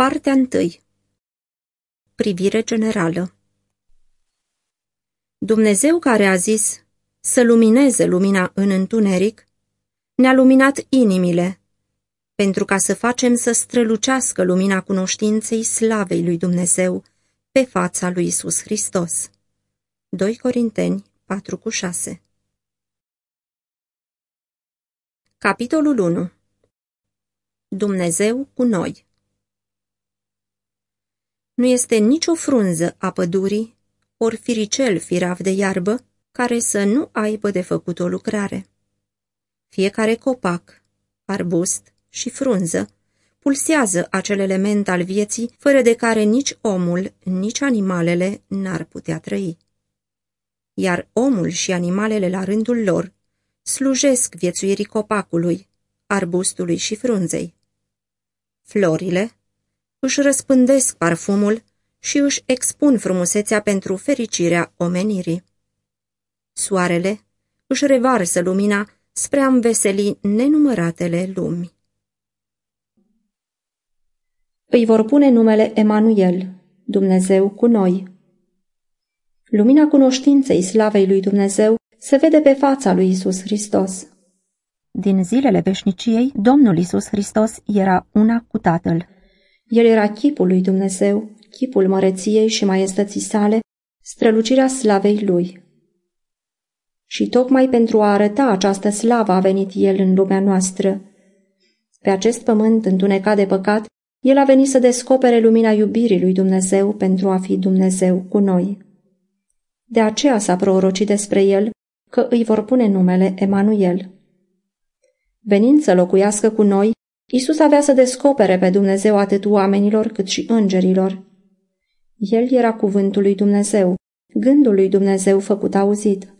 Partea 1 Privire generală. Dumnezeu care a zis să lumineze lumina în întuneric, ne-a luminat inimile, pentru ca să facem să strălucească lumina cunoștinței slavei lui Dumnezeu pe fața lui Isus Hristos. 2 Corinteni 4,6 Capitolul 1 Dumnezeu cu noi Nu este nicio frunză a pădurii, ori firicel firav de iarbă, care să nu aibă de făcut o lucrare. Fiecare copac, arbust și frunză pulsează acel element al vieții, fără de care nici omul, nici animalele n-ar putea trăi. Iar omul și animalele la rândul lor slujesc viețuirii copacului, arbustului și frunzei. Florile își răspândesc parfumul și își expun frumusețea pentru fericirea omenirii. Soarele își revarsă lumina spre a înveseli nenumăratele lumi. Îi vor pune numele Emanuel, Dumnezeu cu noi. Lumina cunoștinței slavei lui Dumnezeu se vede pe fața lui Isus Hristos. Din zilele veșniciei, Domnul Isus Hristos era una cu Tatăl. El era chipul lui Dumnezeu, chipul măreției și maiestății sale, strălucirea slavei lui. Și tocmai pentru a arăta această slavă a venit El în lumea noastră. Pe acest pământ întunecat de păcat, El a venit să descopere lumina iubirii lui Dumnezeu pentru a fi Dumnezeu cu noi. De aceea s-a prorocit despre El că îi vor pune numele Emanuel. Venind să locuiască cu noi, Isus avea să descopere pe Dumnezeu atât oamenilor cât și îngerilor. El era cuvântul lui Dumnezeu, gândul lui Dumnezeu făcut auzit.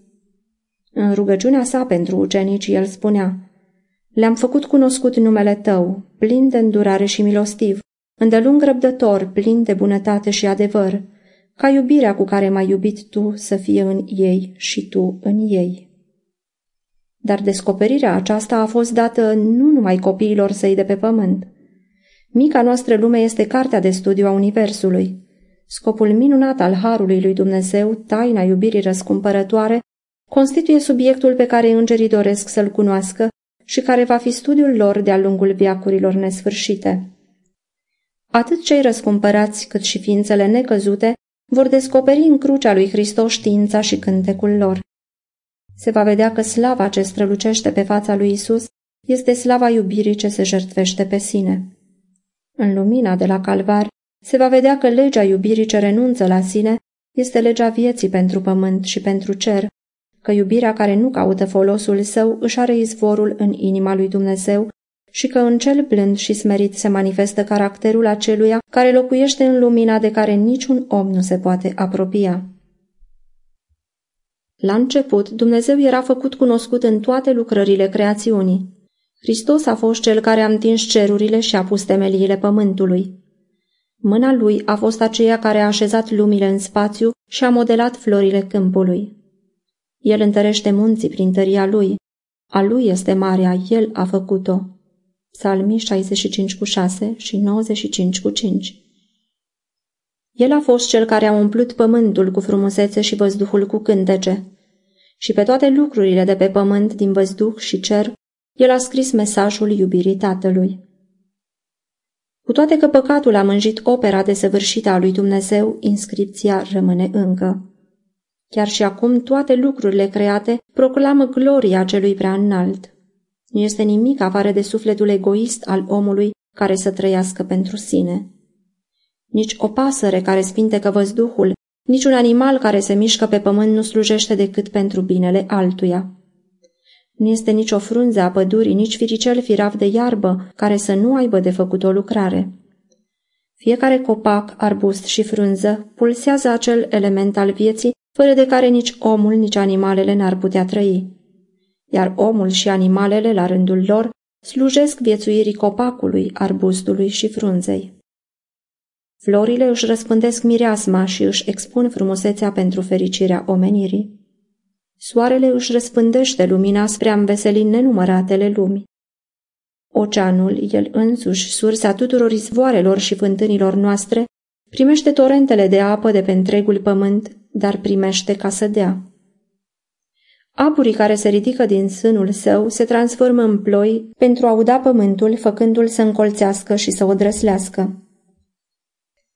În rugăciunea sa pentru ucenici, el spunea, Le-am făcut cunoscut numele tău, plin de îndurare și milostiv, îndelung răbdător, plin de bunătate și adevăr, ca iubirea cu care m-ai iubit tu să fie în ei și tu în ei. Dar descoperirea aceasta a fost dată nu numai copiilor săi de pe pământ. Mica noastră lume este cartea de studiu a Universului. Scopul minunat al Harului lui Dumnezeu, taina iubirii răscumpărătoare, constituie subiectul pe care îngerii doresc să-l cunoască și care va fi studiul lor de-a lungul viacurilor nesfârșite. Atât cei răscumpărați cât și ființele necăzute vor descoperi în crucea lui Hristos știința și cântecul lor. Se va vedea că slava ce strălucește pe fața lui Isus este slava iubirii ce se jertfește pe sine. În lumina de la calvar se va vedea că legea iubirii ce renunță la sine este legea vieții pentru pământ și pentru cer, că iubirea care nu caută folosul său își are izvorul în inima lui Dumnezeu și că în cel blând și smerit se manifestă caracterul aceluia care locuiește în lumina de care niciun om nu se poate apropia. La început, Dumnezeu era făcut cunoscut în toate lucrările creațiunii. Hristos a fost cel care a întins cerurile și a pus temeliile pământului. Mâna lui a fost aceea care a așezat lumile în spațiu și a modelat florile câmpului. El întărește munții prin tăria lui. A lui este marea, el a făcut-o. Psalmii 65 cu 6 și 95 cu 5 El a fost cel care a umplut pământul cu frumusețe și văzduhul cu cântece. Și pe toate lucrurile de pe pământ, din văzduh și cer, el a scris mesajul iubirii Tatălui. Cu toate că păcatul a mânjit opera desăvârșită a lui Dumnezeu, inscripția rămâne încă. Chiar și acum toate lucrurile create proclamă gloria celui prea înalt. Nu este nimic afară de sufletul egoist al omului care să trăiască pentru sine. Nici o pasăre care sfintecă văzduhul, nici un animal care se mișcă pe pământ nu slujește decât pentru binele altuia. Nu este nici o frunză a pădurii, nici firicel firav de iarbă care să nu aibă de făcut o lucrare. Fiecare copac, arbust și frunză pulsează acel element al vieții fără de care nici omul, nici animalele n-ar putea trăi. Iar omul și animalele, la rândul lor, slujesc viețuirii copacului, arbustului și frunzei. Florile își răspândesc mireasma și își expun frumusețea pentru fericirea omenirii. Soarele își răspândește lumina spre a înveseli nenumăratele lumi. Oceanul, el însuși, sursa tuturor izvoarelor și fântânilor noastre, primește torentele de apă de pe întregul pământ, dar primește ca să dea. Apurii care se ridică din sânul său se transformă în ploi pentru a uda pământul, făcându-l să încolțească și să o drăslească.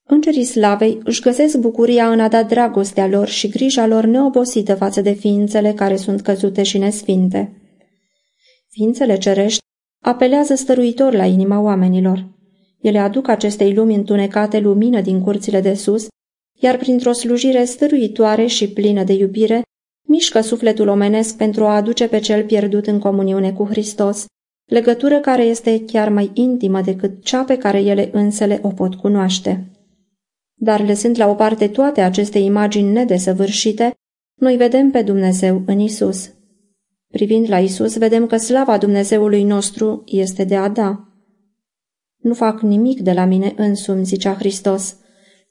Îngerii slavei își găsesc bucuria în a da dragostea lor și grija lor neobosită față de ființele care sunt căzute și nesfinte. Ființele cerești apelează stăruitor la inima oamenilor. Ele aduc acestei lumi întunecate lumină din curțile de sus, iar printr-o slujire stăruitoare și plină de iubire, mișcă sufletul omenesc pentru a aduce pe cel pierdut în comuniune cu Hristos, legătură care este chiar mai intimă decât cea pe care ele însele o pot cunoaște. Dar lăsând la o parte toate aceste imagini nedesăvârșite, noi vedem pe Dumnezeu în Isus. Privind la Isus, vedem că slava Dumnezeului nostru este de a da. Nu fac nimic de la mine însumi, zicea Hristos.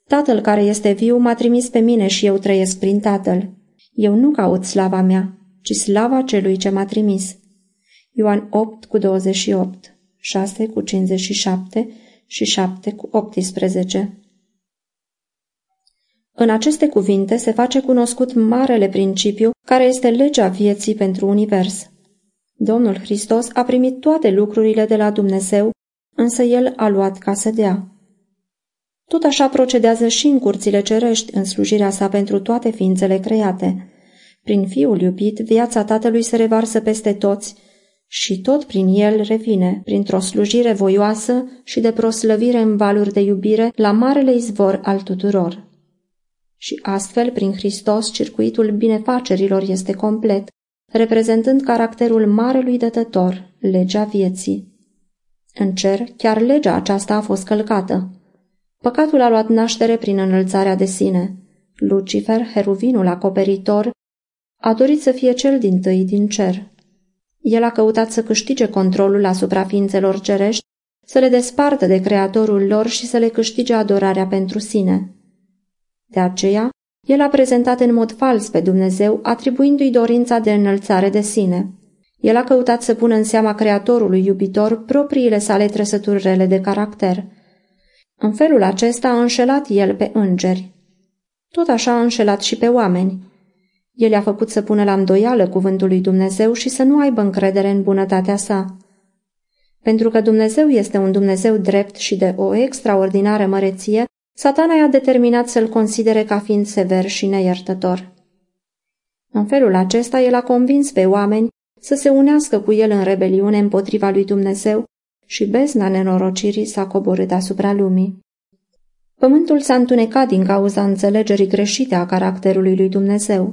Tatăl care este viu m-a trimis pe mine și eu trăiesc prin Tatăl. Eu nu caut slava mea, ci slava celui ce m-a trimis. Ioan 8 cu 28, 6 cu 57 și 7 cu 18 în aceste cuvinte se face cunoscut marele principiu care este legea vieții pentru univers. Domnul Hristos a primit toate lucrurile de la Dumnezeu, însă El a luat ca să dea. Tot așa procedează și în curțile cerești în slujirea sa pentru toate ființele create. Prin Fiul iubit, viața Tatălui se revarsă peste toți și tot prin El revine, printr-o slujire voioasă și de proslăvire în valuri de iubire, la marele izvor al tuturor și astfel, prin Hristos, circuitul binefacerilor este complet, reprezentând caracterul Marelui Dătător, legea vieții. În cer, chiar legea aceasta a fost călcată. Păcatul a luat naștere prin înălțarea de sine. Lucifer, heruvinul acoperitor, a dorit să fie cel din tâi din cer. El a căutat să câștige controlul asupra ființelor cerești, să le despartă de creatorul lor și să le câștige adorarea pentru sine. De aceea, el a prezentat în mod fals pe Dumnezeu, atribuindu-i dorința de înălțare de sine. El a căutat să pună în seama creatorului iubitor propriile sale trăsături rele de caracter. În felul acesta a înșelat el pe îngeri. Tot așa a înșelat și pe oameni. El i-a făcut să pună la îndoială cuvântul lui Dumnezeu și să nu aibă încredere în bunătatea sa. Pentru că Dumnezeu este un Dumnezeu drept și de o extraordinară măreție, Satana i-a determinat să-l considere ca fiind sever și neiertător. În felul acesta, el a convins pe oameni să se unească cu el în rebeliune împotriva lui Dumnezeu și bezna nenorocirii s-a coborât asupra lumii. Pământul s-a întunecat din cauza înțelegerii greșite a caracterului lui Dumnezeu.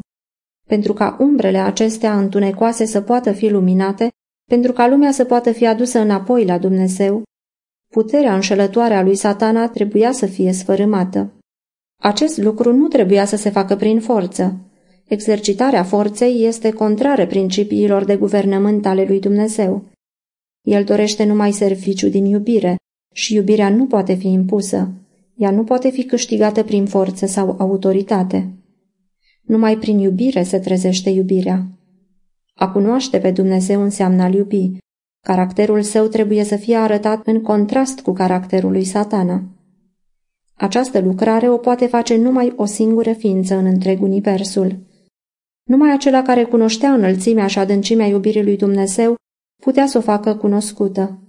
Pentru ca umbrele acestea întunecoase să poată fi luminate, pentru ca lumea să poată fi adusă înapoi la Dumnezeu, Puterea înșelătoare a lui satana trebuia să fie sfărâmată. Acest lucru nu trebuia să se facă prin forță. Exercitarea forței este contrară principiilor de guvernământ ale lui Dumnezeu. El dorește numai serviciu din iubire și iubirea nu poate fi impusă. Ea nu poate fi câștigată prin forță sau autoritate. Numai prin iubire se trezește iubirea. A cunoaște pe Dumnezeu înseamnă a iubi, Caracterul său trebuie să fie arătat în contrast cu caracterul lui satana. Această lucrare o poate face numai o singură ființă în întreg universul. Numai acela care cunoștea înălțimea și adâncimea iubirii lui Dumnezeu putea să o facă cunoscută.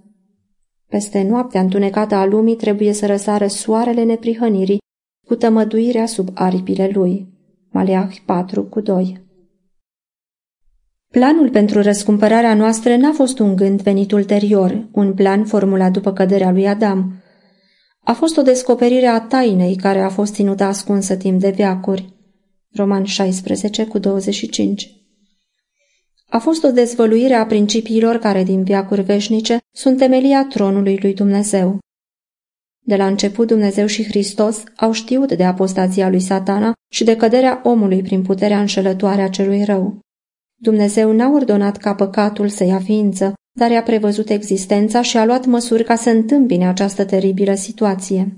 Peste noaptea întunecată a lumii trebuie să răsară soarele neprihănirii cu tămăduirea sub aripile lui. Maleah 4 cu 2 Planul pentru răscumpărarea noastră n-a fost un gând venit ulterior, un plan formulat după căderea lui Adam. A fost o descoperire a tainei care a fost ținută ascunsă timp de veacuri. Roman 16 cu 25 A fost o dezvăluire a principiilor care din veacuri veșnice sunt temelia tronului lui Dumnezeu. De la început Dumnezeu și Hristos au știut de apostazia lui satana și de căderea omului prin puterea înșelătoare a celui rău. Dumnezeu n-a ordonat ca păcatul să ia ființă, dar i-a prevăzut existența și a luat măsuri ca să întâmpine această teribilă situație.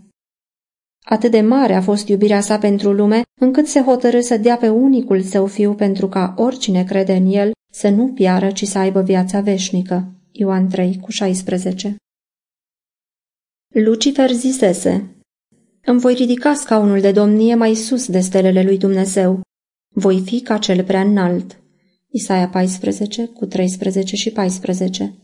Atât de mare a fost iubirea sa pentru lume, încât se hotărâ să dea pe unicul său fiu pentru ca oricine crede în el să nu piară, ci să aibă viața veșnică. Ioan 3 cu 16 Lucifer zisese, Îmi voi ridica scaunul de domnie mai sus de stelele lui Dumnezeu. Voi fi ca cel prea înalt. Isaia 14 cu 13 și 14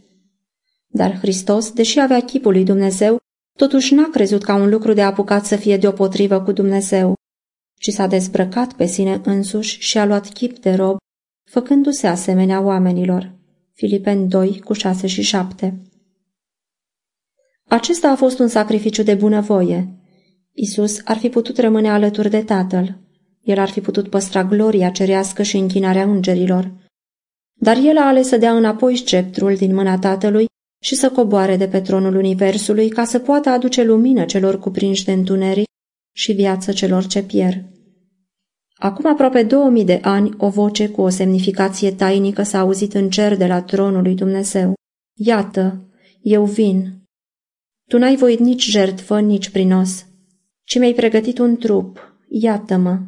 Dar Hristos, deși avea chipul lui Dumnezeu, totuși n-a crezut ca un lucru de apucat să fie deopotrivă cu Dumnezeu, ci s-a dezbrăcat pe sine însuși și a luat chip de rob, făcându-se asemenea oamenilor. Filipeni 2 cu 6 și 7 Acesta a fost un sacrificiu de bunăvoie. Isus ar fi putut rămâne alături de Tatăl. El ar fi putut păstra gloria cerească și închinarea îngerilor. Dar el a ales să dea înapoi sceptrul din mâna Tatălui și să coboare de pe tronul Universului ca să poată aduce lumină celor cuprinși de întuneric și viață celor ce pierd. Acum aproape 2000 de ani, o voce cu o semnificație tainică s-a auzit în cer de la tronul lui Dumnezeu. Iată, eu vin. Tu n-ai voit nici jertfă, nici prinos, ci mi-ai pregătit un trup. Iată-mă.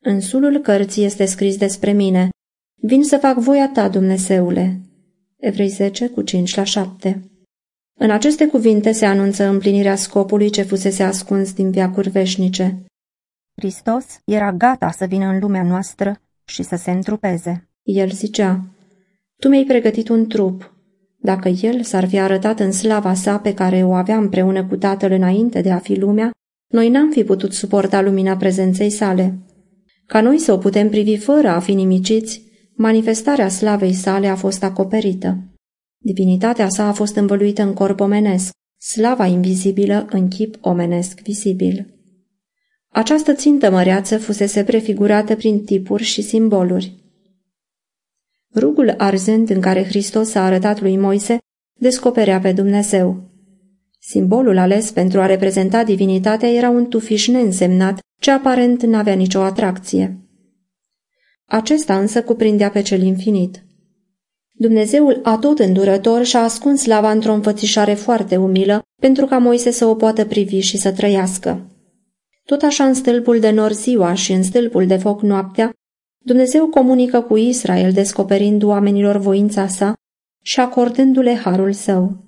În sulul cărții este scris despre mine. Vin să fac voia ta, Dumnezeule. Evrei 10 cu 5 la 7 În aceste cuvinte se anunță împlinirea scopului ce fusese ascuns din viacuri veșnice. Hristos era gata să vină în lumea noastră și să se întrupeze. El zicea, Tu mi-ai pregătit un trup. Dacă el s-ar fi arătat în slava sa pe care o avea împreună cu tatăl înainte de a fi lumea, noi n-am fi putut suporta lumina prezenței sale. Ca noi să o putem privi fără a fi nimiciți, manifestarea slavei sale a fost acoperită. Divinitatea sa a fost învăluită în corp omenesc, slava invizibilă în chip omenesc vizibil. Această țintă măreață fusese prefigurată prin tipuri și simboluri. Rugul arzând în care Hristos a arătat lui Moise descoperea pe Dumnezeu. Simbolul ales pentru a reprezenta divinitatea era un tufiș neînsemnat, ce aparent n-avea nicio atracție. Acesta însă cuprindea pe cel infinit. Dumnezeul atot îndurător și-a ascuns lava într-o înfățișare foarte umilă, pentru ca Moise să o poată privi și să trăiască. Tot așa în stâlpul de nor ziua și în stâlpul de foc noaptea, Dumnezeu comunică cu Israel descoperind oamenilor voința sa și acordându-le harul său.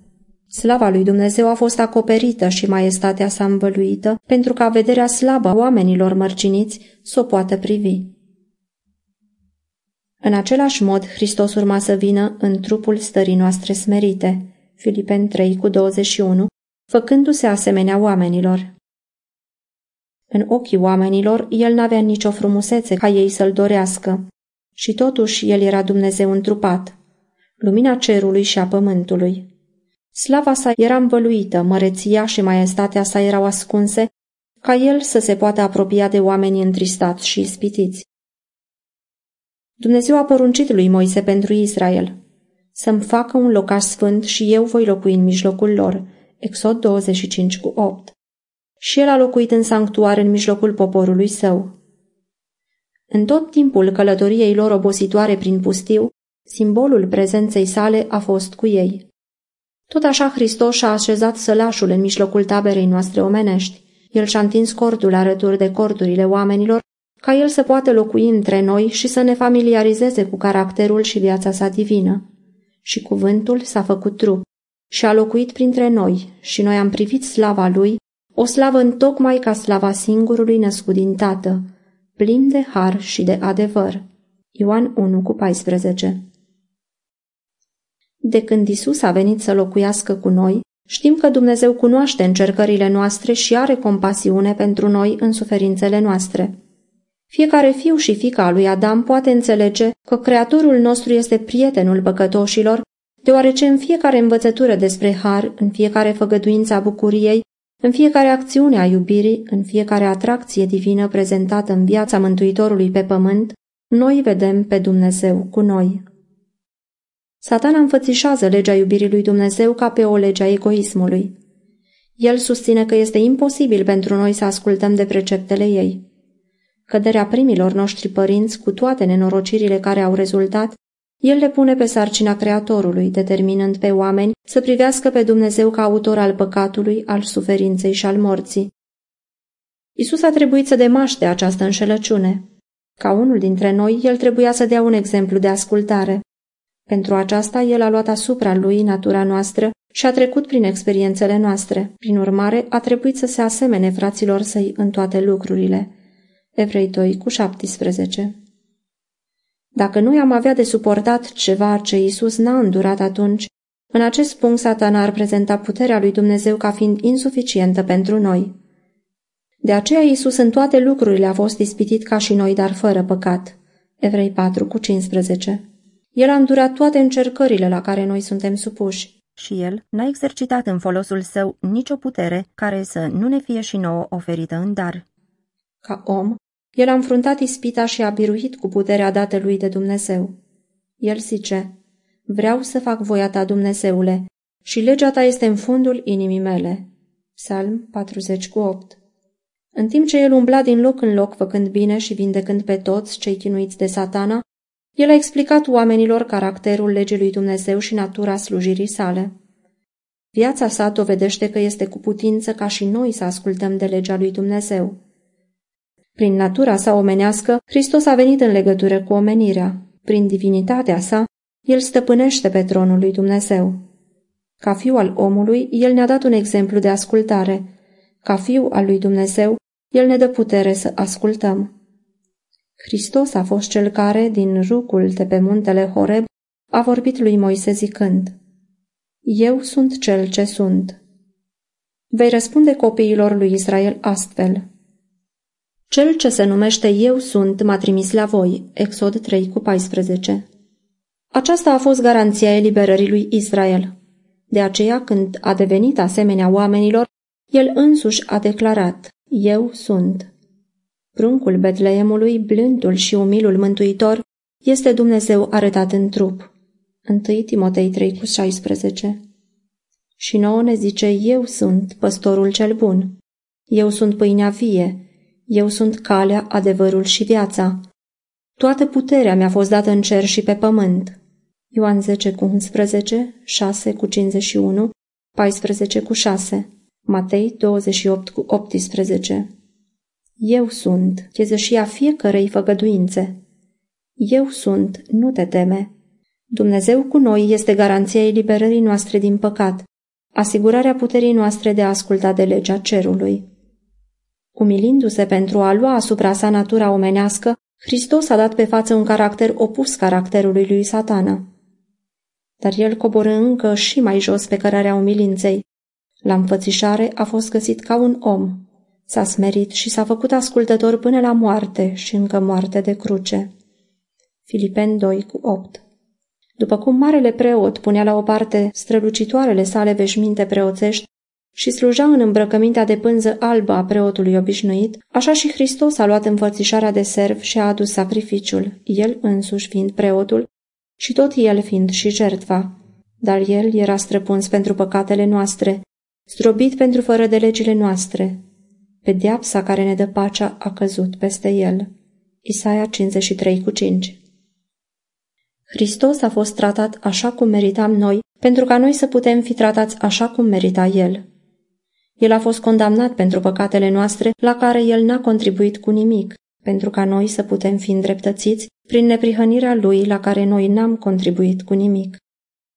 Slava lui Dumnezeu a fost acoperită și maestatea sa învăluită pentru ca vederea slabă a oamenilor mărciniți să o poată privi. În același mod, Hristos urma să vină în trupul stării noastre smerite, Filipen 3 cu 21, făcându-se asemenea oamenilor. În ochii oamenilor, el n-avea nicio frumusețe ca ei să-l dorească. Și totuși el era Dumnezeu întrupat, lumina cerului și a pământului. Slava sa era învăluită, măreția și maestatea sa erau ascunse, ca el să se poată apropia de oamenii întristați și ispitiți. Dumnezeu a poruncit lui Moise pentru Israel, să-mi facă un locaș sfânt și eu voi locui în mijlocul lor. Exod 25 cu 8 și el a locuit în sanctuar în mijlocul poporului său. În tot timpul călătoriei lor obositoare prin pustiu, simbolul prezenței sale a fost cu ei. Tot așa Hristos și-a așezat sălașul în mijlocul taberei noastre omenești. El și-a întins cordul arături de cordurile oamenilor, ca el să poată locui între noi și să ne familiarizeze cu caracterul și viața sa divină. Și cuvântul s-a făcut trup și a locuit printre noi și noi am privit slava lui, o slavă întocmai ca slava singurului născut din Tată, plin de har și de adevăr. Ioan 1 cu 14 De când Isus a venit să locuiască cu noi, știm că Dumnezeu cunoaște încercările noastre și are compasiune pentru noi în suferințele noastre. Fiecare fiu și fica a lui Adam poate înțelege că Creatorul nostru este prietenul păcătoșilor, deoarece în fiecare învățătură despre har, în fiecare făgăduință a bucuriei, în fiecare acțiune a iubirii, în fiecare atracție divină prezentată în viața Mântuitorului pe pământ, noi vedem pe Dumnezeu cu noi. Satana înfățișează legea iubirii lui Dumnezeu ca pe o lege a egoismului. El susține că este imposibil pentru noi să ascultăm de preceptele ei. Căderea primilor noștri părinți, cu toate nenorocirile care au rezultat, el le pune pe sarcina Creatorului, determinând pe oameni să privească pe Dumnezeu ca autor al păcatului, al suferinței și al morții. Isus a trebuit să demaște această înșelăciune. Ca unul dintre noi, el trebuia să dea un exemplu de ascultare. Pentru aceasta, El a luat asupra Lui natura noastră și a trecut prin experiențele noastre. Prin urmare, a trebuit să se asemene fraților săi în toate lucrurile. Evrei 2 cu 17 Dacă noi am avea de suportat ceva ce Isus n-a îndurat atunci, în acest punct satana ar prezenta puterea lui Dumnezeu ca fiind insuficientă pentru noi. De aceea Isus în toate lucrurile a fost ispitit ca și noi, dar fără păcat. Evrei 4 cu 15 El a îndurat toate încercările la care noi suntem supuși. Și el n-a exercitat în folosul său nicio putere care să nu ne fie și nouă oferită în dar. Ca om, el a înfruntat ispita și a biruit cu puterea dată lui de Dumnezeu. El zice, Vreau să fac voia ta, Dumnezeule, și legea ta este în fundul inimii mele. Psalm 40 cu 8 În timp ce el umbla din loc în loc făcând bine și vindecând pe toți cei chinuiți de satana, el a explicat oamenilor caracterul legii lui Dumnezeu și natura slujirii sale. Viața sa dovedește că este cu putință ca și noi să ascultăm de legea lui Dumnezeu. Prin natura sa omenească, Hristos a venit în legătură cu omenirea. Prin divinitatea sa, el stăpânește pe tronul lui Dumnezeu. Ca fiu al omului, el ne-a dat un exemplu de ascultare. Ca fiu al lui Dumnezeu, el ne dă putere să ascultăm. Hristos a fost cel care, din rucul de pe muntele Horeb, a vorbit lui Moise zicând, Eu sunt cel ce sunt. Vei răspunde copiilor lui Israel astfel, Cel ce se numește Eu sunt m-a trimis la voi, Exod 3 cu 14. Aceasta a fost garanția eliberării lui Israel. De aceea, când a devenit asemenea oamenilor, el însuși a declarat, Eu sunt. Pruncul Betleemului, blândul și umilul mântuitor, este Dumnezeu arătat în trup. 1 Timotei 3 cu 16 Și nouă ne zice, Eu sunt păstorul cel bun. Eu sunt pâinea vie. Eu sunt calea, adevărul și viața. Toată puterea mi-a fost dată în cer și pe pământ. Ioan 10 cu 11, 6 cu 51, 14 cu 6, Matei 28 cu 18. Eu sunt, chezășia fiecărei făgăduințe. Eu sunt, nu te teme. Dumnezeu cu noi este garanția eliberării noastre din păcat, asigurarea puterii noastre de a asculta de legea cerului. Umilindu-se pentru a lua asupra sa natura omenească, Hristos a dat pe față un caracter opus caracterului lui satana. Dar el coborâ încă și mai jos pe cărarea umilinței. La înfățișare a fost găsit ca un om, S-a smerit și s-a făcut ascultător până la moarte și încă moarte de cruce. Filipen 2 cu 8 După cum marele preot punea la o parte strălucitoarele sale veșminte preoțești și sluja în îmbrăcămintea de pânză albă a preotului obișnuit, așa și Hristos a luat înfățișarea de serv și a adus sacrificiul, el însuși fiind preotul și tot el fiind și jertfa. Dar el era străpuns pentru păcatele noastre, zdrobit pentru fără de legile noastre, Pedeapsa care ne dă pacea a căzut peste el. Isaia 53 cu 5 Hristos a fost tratat așa cum meritam noi, pentru ca noi să putem fi tratați așa cum merita El. El a fost condamnat pentru păcatele noastre, la care El n-a contribuit cu nimic, pentru ca noi să putem fi îndreptățiți prin neprihănirea Lui la care noi n-am contribuit cu nimic.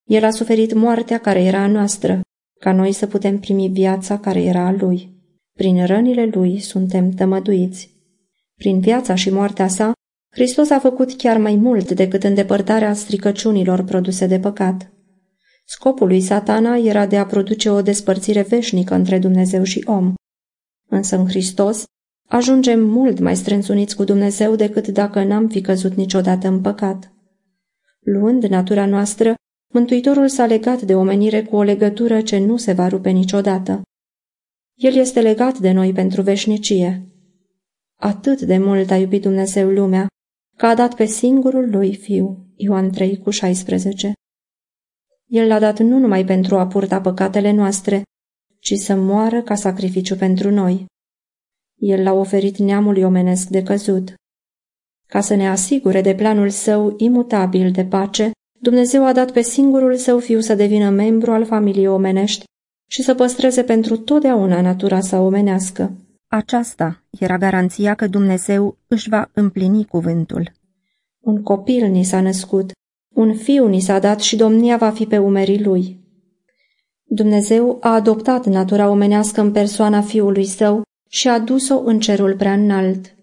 El a suferit moartea care era a noastră, ca noi să putem primi viața care era a Lui. Prin rănile lui suntem tămăduiți. Prin viața și moartea sa, Hristos a făcut chiar mai mult decât îndepărtarea stricăciunilor produse de păcat. Scopul lui satana era de a produce o despărțire veșnică între Dumnezeu și om. Însă în Hristos ajungem mult mai strâns uniți cu Dumnezeu decât dacă n-am fi căzut niciodată în păcat. Luând natura noastră, Mântuitorul s-a legat de omenire cu o legătură ce nu se va rupe niciodată. El este legat de noi pentru veșnicie. Atât de mult a iubit Dumnezeu lumea, că a dat pe singurul lui Fiu, Ioan 3 cu 16. El l-a dat nu numai pentru a purta păcatele noastre, ci să moară ca sacrificiu pentru noi. El l-a oferit neamului omenesc de căzut. Ca să ne asigure de planul său imutabil de pace, Dumnezeu a dat pe singurul său fiu să devină membru al familiei omenești și să păstreze pentru totdeauna natura sa omenească. Aceasta era garanția că Dumnezeu își va împlini cuvântul. Un copil ni s-a născut, Un fiu ni s-a dat și domnia va fi pe umerii lui. Dumnezeu a adoptat natura omenească în persoana fiului său și a dus-o în cerul prea înalt.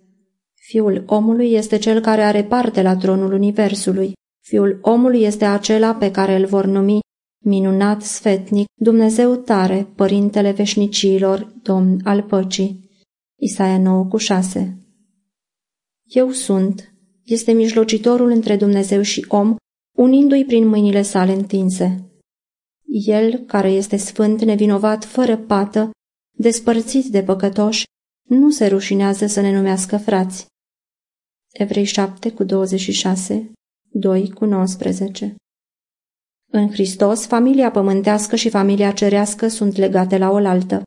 Fiul omului este cel care are parte la tronul universului. Fiul omului este acela pe care îl vor numi minunat sfetnic, Dumnezeu tare, Părintele veșnicilor, Domn al păcii. Isaia 9 cu 6 Eu sunt, este mijlocitorul între Dumnezeu și om, unindu-i prin mâinile sale întinse. El, care este sfânt, nevinovat, fără pată, despărțit de păcătoși, nu se rușinează să ne numească frați. Evrei 7 cu 26, 2 cu 19 În Hristos, familia pământească și familia cerească sunt legate la oaltă.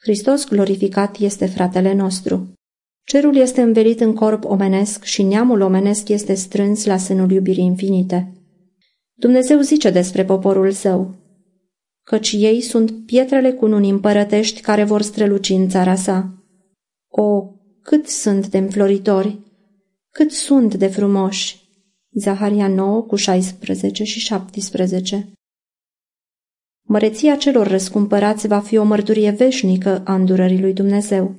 Hristos glorificat este fratele nostru. Cerul este învelit în corp omenesc și neamul omenesc este strâns la sânul iubirii infinite. Dumnezeu zice despre poporul său, căci ei sunt pietrele cununii împărătești care vor străluci în țara sa. O, cât sunt de înfloritori, cât sunt de frumoși! Zaharia 9 cu 16 și 17 Măreția celor răscumpărați va fi o mărturie veșnică a îndurării lui Dumnezeu.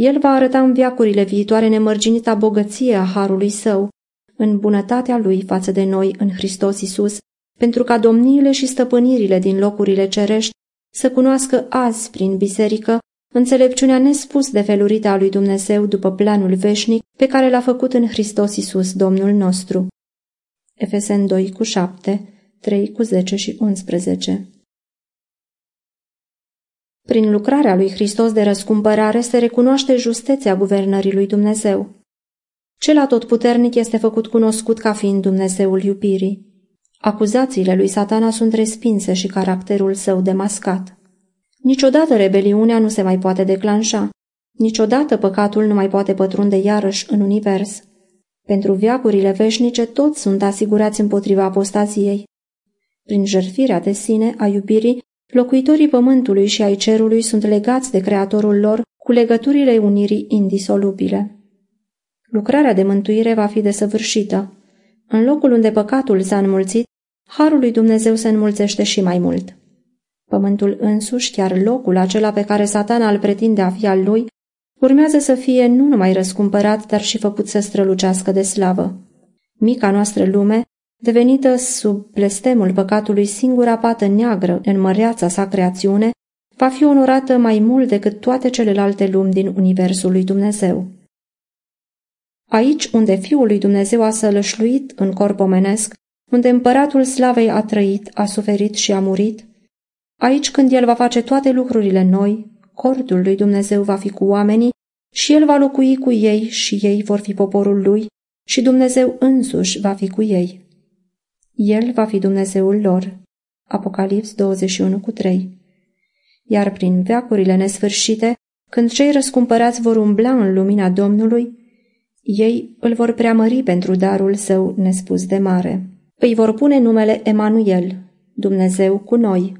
El va arăta în viacurile viitoare nemărginita bogăție a harului său, în bunătatea lui față de noi în Hristos Isus, pentru ca domniile și stăpânirile din locurile cerești să cunoască azi prin biserică înțelepciunea nespus de felurită a lui Dumnezeu după planul veșnic pe care l-a făcut în Hristos Isus, Domnul nostru. Efesen 2 cu 7, 3 cu 10 și 11 Prin lucrarea lui Hristos de răscumpărare se recunoaște justețea guvernării lui Dumnezeu. Cel atotputernic este făcut cunoscut ca fiind Dumnezeul iubirii. Acuzațiile lui satana sunt respinse și caracterul său demascat. Niciodată rebeliunea nu se mai poate declanșa. Niciodată păcatul nu mai poate pătrunde iarăși în univers. Pentru viacurile veșnice toți sunt asigurați împotriva apostaziei. Prin jertfirea de sine a iubirii, locuitorii pământului și ai cerului sunt legați de creatorul lor cu legăturile unirii indisolubile. Lucrarea de mântuire va fi desăvârșită. În locul unde păcatul s-a înmulțit, harul lui Dumnezeu se înmulțește și mai mult. Pământul însuși, chiar locul acela pe care satana îl pretinde a fi al lui, urmează să fie nu numai răscumpărat, dar și făcut să strălucească de slavă. Mica noastră lume, devenită sub blestemul păcatului singura pată neagră în măreața sa creațiune, va fi onorată mai mult decât toate celelalte lumi din Universul lui Dumnezeu. Aici unde Fiul lui Dumnezeu a sălășluit în corp omenesc, unde împăratul slavei a trăit, a suferit și a murit, aici când el va face toate lucrurile noi, cordul lui Dumnezeu va fi cu oamenii și el va locui cu ei și ei vor fi poporul lui și Dumnezeu însuși va fi cu ei. El va fi Dumnezeul lor. Apocalips 21 cu 3 Iar prin veacurile nesfârșite, când cei răscumpărați vor umbla în lumina Domnului, ei îl vor preamări pentru darul său nespus de mare. Îi vor pune numele Emanuel, Dumnezeu cu noi.